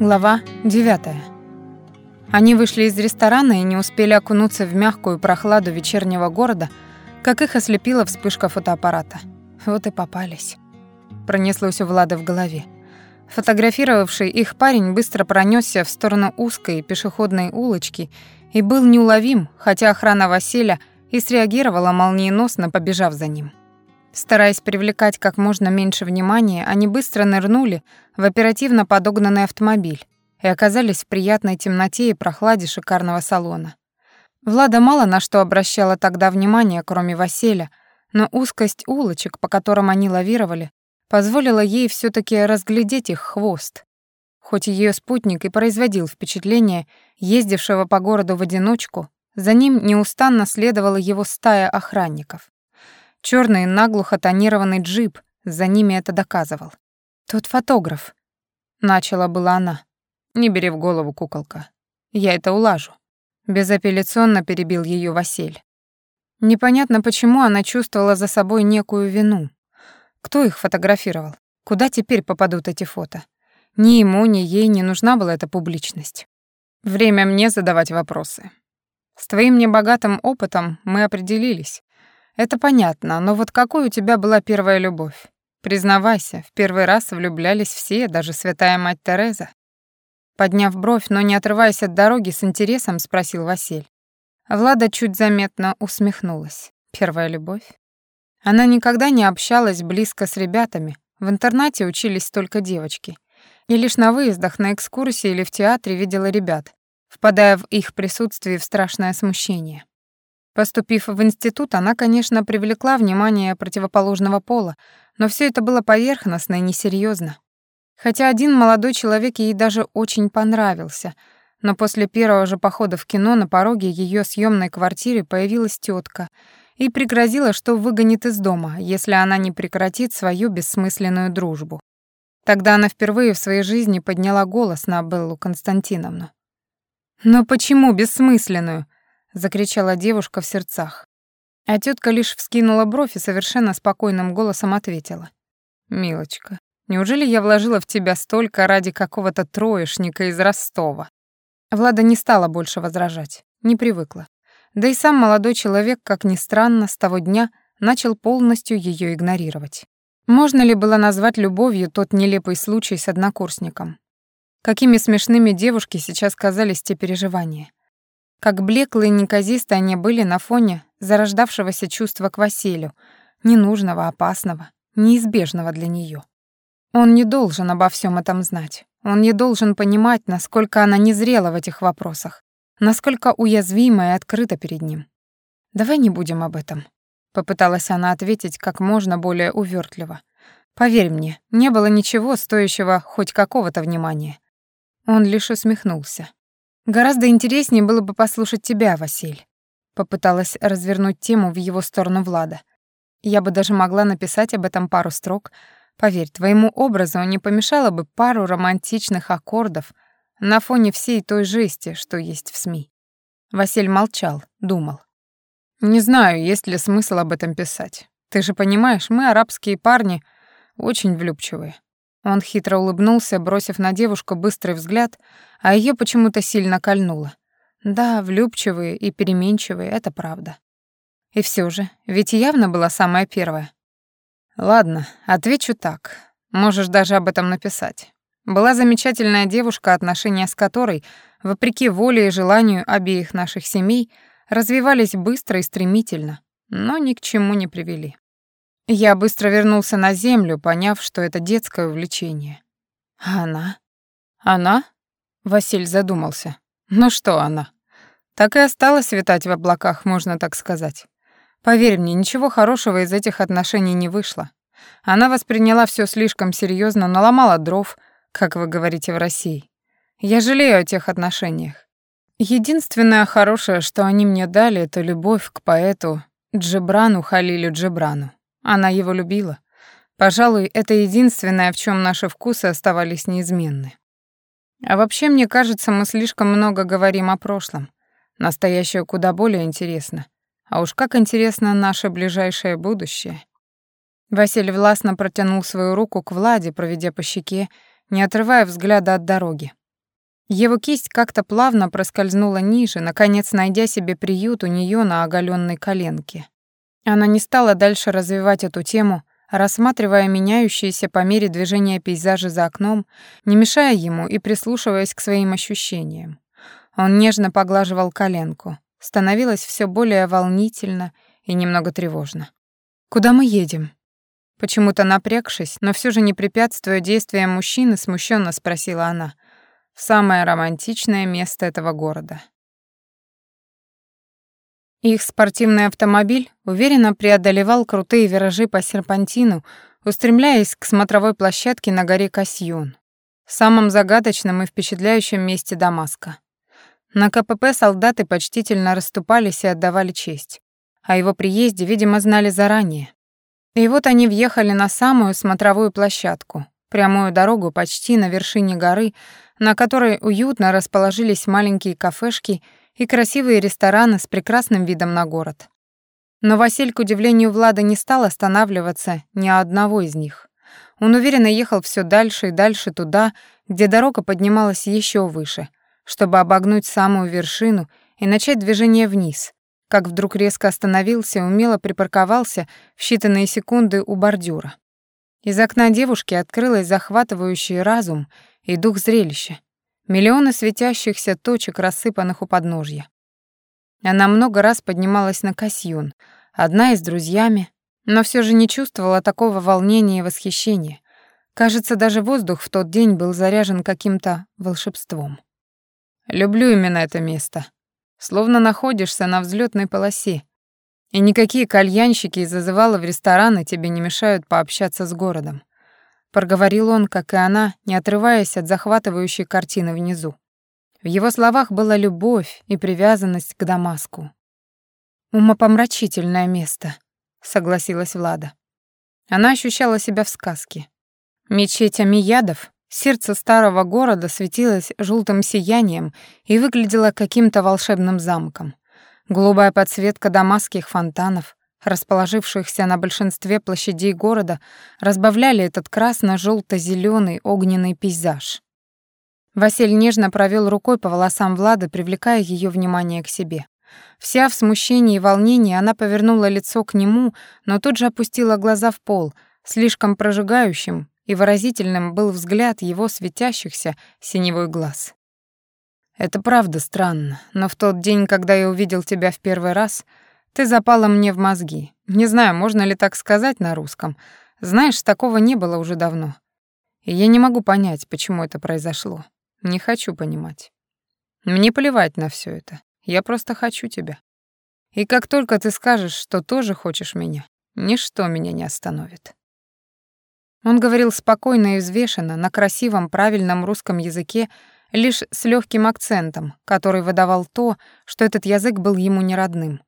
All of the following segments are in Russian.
Глава 9. Они вышли из ресторана и не успели окунуться в мягкую прохладу вечернего города, как их ослепила вспышка фотоаппарата. Вот и попались. Пронеслось у Влада в голове. Фотографировавший их парень быстро пронесся в сторону узкой пешеходной улочки и был неуловим, хотя охрана Василя и среагировала молниеносно, побежав за ним. Стараясь привлекать как можно меньше внимания, они быстро нырнули в оперативно подогнанный автомобиль и оказались в приятной темноте и прохладе шикарного салона. Влада мало на что обращала тогда внимание, кроме Василя, но узкость улочек, по которым они лавировали, позволила ей все таки разглядеть их хвост. Хоть ее спутник и производил впечатление ездившего по городу в одиночку, за ним неустанно следовала его стая охранников. Черный наглухо тонированный джип за ними это доказывал. «Тот фотограф», — начала была она. «Не бери в голову, куколка. Я это улажу». Безапелляционно перебил ее Василь. Непонятно, почему она чувствовала за собой некую вину. Кто их фотографировал? Куда теперь попадут эти фото? Ни ему, ни ей не нужна была эта публичность. Время мне задавать вопросы. С твоим небогатым опытом мы определились. Это понятно, но вот какой у тебя была первая любовь? Признавайся, в первый раз влюблялись все, даже святая мать Тереза. Подняв бровь, но не отрываясь от дороги, с интересом спросил Василь. Влада чуть заметно усмехнулась. Первая любовь? Она никогда не общалась близко с ребятами, в интернате учились только девочки. И лишь на выездах, на экскурсии или в театре видела ребят, впадая в их присутствии в страшное смущение. Поступив в институт, она, конечно, привлекла внимание противоположного пола, но все это было поверхностно и несерьезно. Хотя один молодой человек ей даже очень понравился, но после первого же похода в кино на пороге ее съемной квартиры появилась тетка и пригрозила, что выгонит из дома, если она не прекратит свою бессмысленную дружбу. Тогда она впервые в своей жизни подняла голос на Беллу Константиновну. «Но почему бессмысленную?» Закричала девушка в сердцах. А тетка лишь вскинула бровь и совершенно спокойным голосом ответила: "Милочка, неужели я вложила в тебя столько ради какого-то троечника из Ростова?" Влада не стала больше возражать, не привыкла. Да и сам молодой человек, как ни странно, с того дня начал полностью ее игнорировать. Можно ли было назвать любовью тот нелепый случай с однокурсником? Какими смешными девушке сейчас казались те переживания. Как блеклые и неказисты они были на фоне зарождавшегося чувства к Василию, ненужного, опасного, неизбежного для нее. Он не должен обо всем этом знать. Он не должен понимать, насколько она незрела в этих вопросах, насколько уязвима и открыта перед ним. «Давай не будем об этом», — попыталась она ответить как можно более увёртливо. «Поверь мне, не было ничего стоящего хоть какого-то внимания». Он лишь усмехнулся. Гораздо интереснее было бы послушать тебя, Василь. Попыталась развернуть тему в его сторону Влада. Я бы даже могла написать об этом пару строк. Поверь, твоему образу не помешало бы пару романтичных аккордов на фоне всей той жести, что есть в СМИ. Василь молчал, думал. Не знаю, есть ли смысл об этом писать. Ты же понимаешь, мы, арабские парни, очень влюбчивые. Он хитро улыбнулся, бросив на девушку быстрый взгляд, а ее почему-то сильно кольнуло. Да, влюбчивые и переменчивые — это правда. И все же, ведь явно была самая первая. Ладно, отвечу так. Можешь даже об этом написать. Была замечательная девушка, отношения с которой, вопреки воле и желанию обеих наших семей, развивались быстро и стремительно, но ни к чему не привели. Я быстро вернулся на землю, поняв, что это детское увлечение. А она? Она? Василь задумался. Ну что она? Так и осталась витать в облаках, можно так сказать. Поверь мне, ничего хорошего из этих отношений не вышло. Она восприняла все слишком серьезно, наломала дров, как вы говорите в России. Я жалею о тех отношениях. Единственное хорошее, что они мне дали, это любовь к поэту Джебрану Халилю Джебрану. Она его любила. Пожалуй, это единственное, в чем наши вкусы оставались неизменны. А вообще, мне кажется, мы слишком много говорим о прошлом. Настоящее куда более интересно. А уж как интересно наше ближайшее будущее. Василий властно протянул свою руку к Владе, проведя по щеке, не отрывая взгляда от дороги. Его кисть как-то плавно проскользнула ниже, наконец найдя себе приют у нее на оголенной коленке. Она не стала дальше развивать эту тему, рассматривая меняющиеся по мере движения пейзажи за окном, не мешая ему и прислушиваясь к своим ощущениям. Он нежно поглаживал коленку. Становилось все более волнительно и немного тревожно. «Куда мы едем?» Почему-то напрягшись, но все же не препятствуя действиям мужчины, смущенно спросила она. «В самое романтичное место этого города». Их спортивный автомобиль уверенно преодолевал крутые виражи по серпантину, устремляясь к смотровой площадке на горе Касьон, самом загадочном и впечатляющем месте Дамаска. На КПП солдаты почтительно расступались и отдавали честь. О его приезде, видимо, знали заранее. И вот они въехали на самую смотровую площадку, прямую дорогу почти на вершине горы, на которой уютно расположились маленькие кафешки и красивые рестораны с прекрасным видом на город. Но Василь, к удивлению Влада, не стал останавливаться ни одного из них. Он уверенно ехал все дальше и дальше туда, где дорога поднималась еще выше, чтобы обогнуть самую вершину и начать движение вниз, как вдруг резко остановился и умело припарковался в считанные секунды у бордюра. Из окна девушки открылось захватывающий разум и дух зрелища. Миллионы светящихся точек, рассыпанных у подножья. Она много раз поднималась на Касьюн, одна и с друзьями, но все же не чувствовала такого волнения и восхищения. Кажется, даже воздух в тот день был заряжен каким-то волшебством. Люблю именно это место. Словно находишься на взлетной полосе. И никакие кальянщики из зазывала в рестораны тебе не мешают пообщаться с городом проговорил он, как и она, не отрываясь от захватывающей картины внизу. В его словах была любовь и привязанность к Дамаску. «Умопомрачительное место», — согласилась Влада. Она ощущала себя в сказке. Мечеть Амиядов, сердце старого города, светилось желтым сиянием и выглядело каким-то волшебным замком. Голубая подсветка дамасских фонтанов, расположившихся на большинстве площадей города, разбавляли этот красно желто зеленый огненный пейзаж. Василь нежно провел рукой по волосам Влады, привлекая ее внимание к себе. Вся в смущении и волнении она повернула лицо к нему, но тут же опустила глаза в пол, слишком прожигающим и выразительным был взгляд его светящихся синевой глаз. «Это правда странно, но в тот день, когда я увидел тебя в первый раз, — ты запала мне в мозги. Не знаю, можно ли так сказать на русском. Знаешь, такого не было уже давно. И я не могу понять, почему это произошло. Не хочу понимать. Мне плевать на все это. Я просто хочу тебя. И как только ты скажешь, что тоже хочешь меня, ничто меня не остановит. Он говорил спокойно и взвешенно, на красивом, правильном русском языке, лишь с легким акцентом, который выдавал то, что этот язык был ему неродным.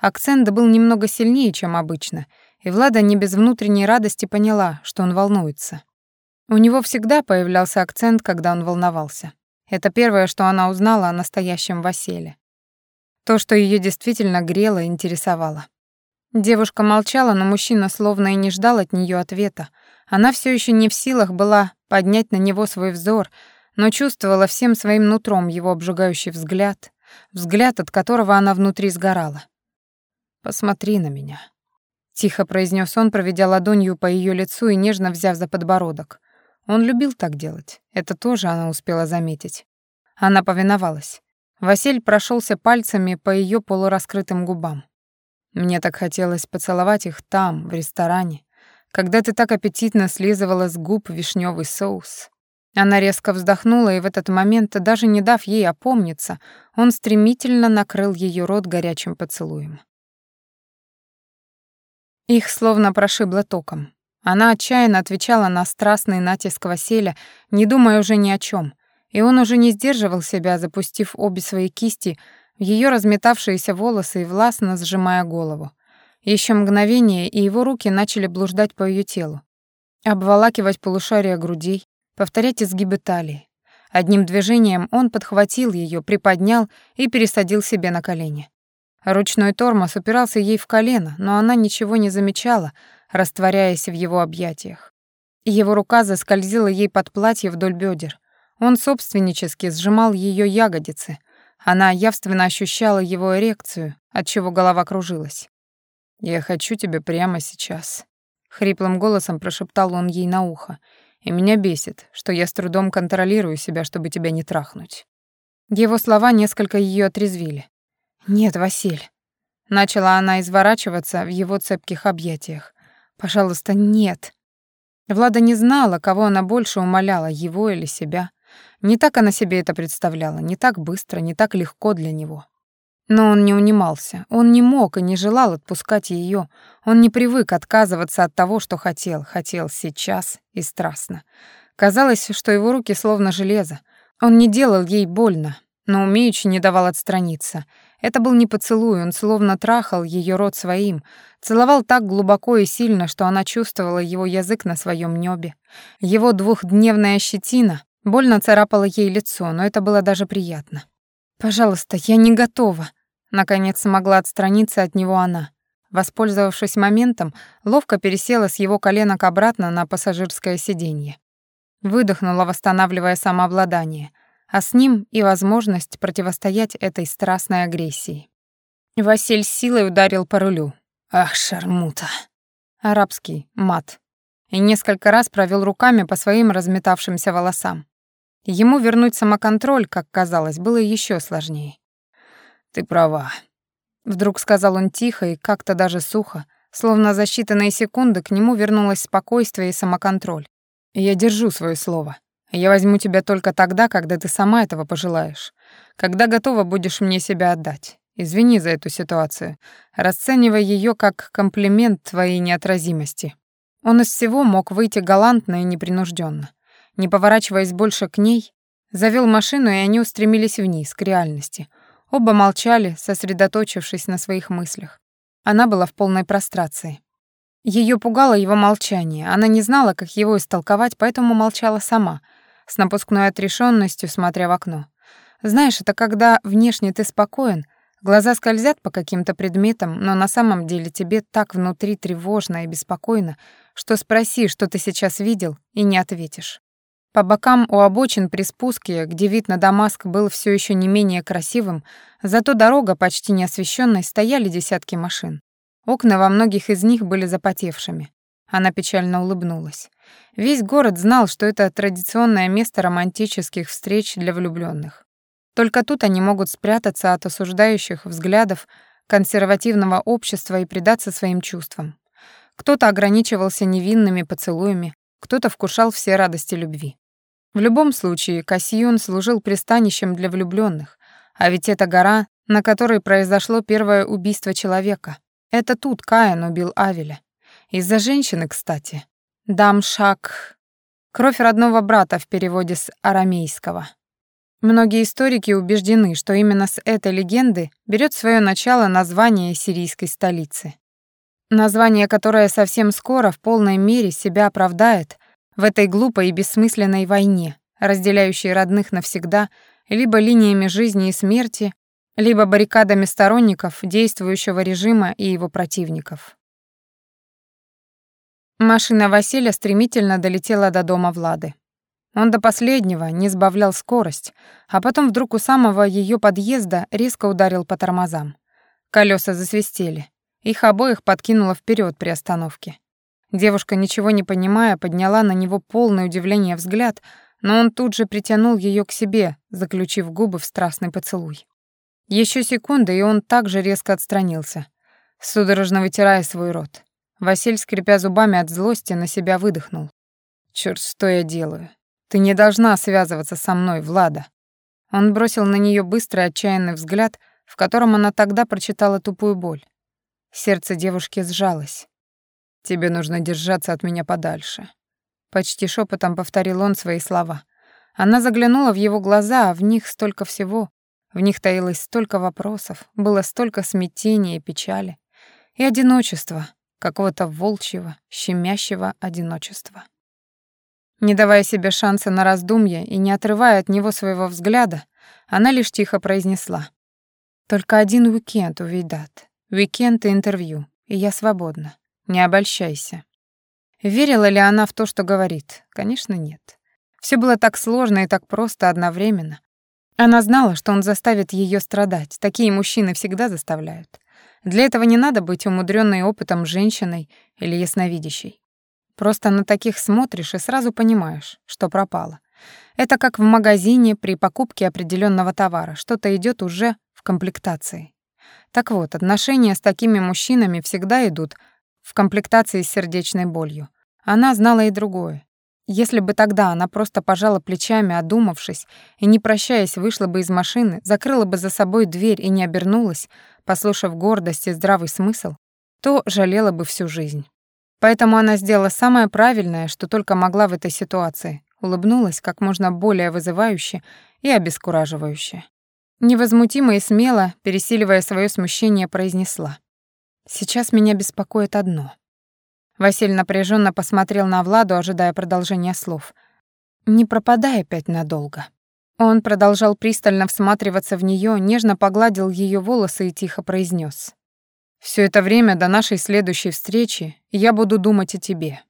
Акцент был немного сильнее, чем обычно, и Влада не без внутренней радости поняла, что он волнуется. У него всегда появлялся акцент, когда он волновался. Это первое, что она узнала о настоящем Василе. То, что ее действительно грело и интересовало. Девушка молчала, но мужчина словно и не ждал от нее ответа. Она все еще не в силах была поднять на него свой взор, но чувствовала всем своим нутром его обжигающий взгляд, взгляд, от которого она внутри сгорала. Посмотри на меня. Тихо произнес он, проведя ладонью по ее лицу и нежно взяв за подбородок. Он любил так делать. Это тоже она успела заметить. Она повиновалась. Василь прошелся пальцами по ее полураскрытым губам. Мне так хотелось поцеловать их там, в ресторане, когда ты так аппетитно слизывала с губ вишневый соус. Она резко вздохнула, и в этот момент, даже не дав ей опомниться, он стремительно накрыл ее рот горячим поцелуем. Их словно прошибло током. Она отчаянно отвечала на страстный натиск Василя, не думая уже ни о чем, и он уже не сдерживал себя, запустив обе свои кисти в ее разметавшиеся волосы и властно сжимая голову. Еще мгновение, и его руки начали блуждать по ее телу, обволакивать полушария грудей, повторять изгибы талии. Одним движением он подхватил ее, приподнял и пересадил себе на колени. Ручной тормоз упирался ей в колено, но она ничего не замечала, растворяясь в его объятиях. Его рука заскользила ей под платье вдоль бедер. Он собственнически сжимал ее ягодицы. Она явственно ощущала его эрекцию, отчего голова кружилась. «Я хочу тебя прямо сейчас», — хриплым голосом прошептал он ей на ухо. «И меня бесит, что я с трудом контролирую себя, чтобы тебя не трахнуть». Его слова несколько ее отрезвили. «Нет, Василь». Начала она изворачиваться в его цепких объятиях. «Пожалуйста, нет». Влада не знала, кого она больше умоляла, его или себя. Не так она себе это представляла, не так быстро, не так легко для него. Но он не унимался, он не мог и не желал отпускать ее. Он не привык отказываться от того, что хотел, хотел сейчас и страстно. Казалось, что его руки словно железо. Он не делал ей больно, но умеючи не давал отстраниться. Это был не поцелуй, он словно трахал ее рот своим, целовал так глубоко и сильно, что она чувствовала его язык на своем небе. Его двухдневная щетина больно царапала ей лицо, но это было даже приятно. «Пожалуйста, я не готова», Наконец смогла отстраниться от него она. Воспользовавшись моментом, ловко пересела с его коленок обратно на пассажирское сиденье. Выдохнула, восстанавливая самообладание, а с ним и возможность противостоять этой страстной агрессии. Василь силой ударил по рулю. «Ах, шармута!» Арабский мат. И несколько раз провел руками по своим разметавшимся волосам. Ему вернуть самоконтроль, как казалось, было еще сложнее. «Ты права», — вдруг сказал он тихо и как-то даже сухо, словно за считанные секунды к нему вернулось спокойствие и самоконтроль. «Я держу свое слово. Я возьму тебя только тогда, когда ты сама этого пожелаешь, когда готова будешь мне себя отдать. Извини за эту ситуацию, расценивая ее как комплимент твоей неотразимости». Он из всего мог выйти галантно и непринужденно. Не поворачиваясь больше к ней, завел машину, и они устремились вниз, к реальности, Оба молчали, сосредоточившись на своих мыслях. Она была в полной прострации. Ее пугало его молчание. Она не знала, как его истолковать, поэтому молчала сама, с напускной отрешенностью, смотря в окно. Знаешь, это когда внешне ты спокоен, глаза скользят по каким-то предметам, но на самом деле тебе так внутри тревожно и беспокойно, что спроси, что ты сейчас видел, и не ответишь. По бокам у обочин при спуске, где вид на Дамаск был все еще не менее красивым, зато дорога почти не освещенной, стояли десятки машин. Окна во многих из них были запотевшими. Она печально улыбнулась. Весь город знал, что это традиционное место романтических встреч для влюбленных. Только тут они могут спрятаться от осуждающих взглядов консервативного общества и предаться своим чувствам. Кто-то ограничивался невинными поцелуями, кто-то вкушал все радости любви. В любом случае, Кассион служил пристанищем для влюбленных, а ведь это гора, на которой произошло первое убийство человека. Это тут Каин убил Авеля. Из-за женщины, кстати. Дамшак. Кровь родного брата в переводе с арамейского. Многие историки убеждены, что именно с этой легенды берет свое начало название сирийской столицы. Название, которое совсем скоро в полной мере себя оправдает в этой глупой и бессмысленной войне, разделяющей родных навсегда либо линиями жизни и смерти, либо баррикадами сторонников действующего режима и его противников. Машина Василия стремительно долетела до дома Влады. Он до последнего не сбавлял скорость, а потом вдруг у самого ее подъезда резко ударил по тормозам. Колеса засвистели. Их обоих подкинуло вперед при остановке. Девушка, ничего не понимая, подняла на него полное удивление взгляд, но он тут же притянул ее к себе, заключив губы в страстный поцелуй. Еще секунда, и он также резко отстранился, судорожно вытирая свой рот. Василь, скрипя зубами от злости, на себя выдохнул. «Чёрт, что я делаю? Ты не должна связываться со мной, Влада». Он бросил на нее быстрый отчаянный взгляд, в котором она тогда прочитала тупую боль. Сердце девушки сжалось. «Тебе нужно держаться от меня подальше». Почти шепотом повторил он свои слова. Она заглянула в его глаза, а в них столько всего. В них таилось столько вопросов, было столько смятения и печали. И одиночества, какого-то волчьего, щемящего одиночества. Не давая себе шанса на раздумье и не отрывая от него своего взгляда, она лишь тихо произнесла. «Только один уикенд, увидат. Уикенд и интервью, и я свободна. Не обольщайся. Верила ли она в то, что говорит? Конечно, нет. Все было так сложно и так просто одновременно. Она знала, что он заставит ее страдать. Такие мужчины всегда заставляют. Для этого не надо быть умудренной опытом женщиной или ясновидящей. Просто на таких смотришь и сразу понимаешь, что пропало. Это как в магазине при покупке определенного товара. Что-то идет уже в комплектации. Так вот, отношения с такими мужчинами всегда идут в комплектации с сердечной болью. Она знала и другое. Если бы тогда она просто пожала плечами, одумавшись, и, не прощаясь, вышла бы из машины, закрыла бы за собой дверь и не обернулась, послушав гордость и здравый смысл, то жалела бы всю жизнь. Поэтому она сделала самое правильное, что только могла в этой ситуации, улыбнулась как можно более вызывающе и обескураживающе. Невозмутимо и смело, пересиливая свое смущение, произнесла. «Сейчас меня беспокоит одно. Василь напряженно посмотрел на Владу, ожидая продолжения слов. «Не пропадай опять надолго». Он продолжал пристально всматриваться в нее, нежно погладил ее волосы и тихо произнес: "Все это время до нашей следующей встречи я буду думать о тебе.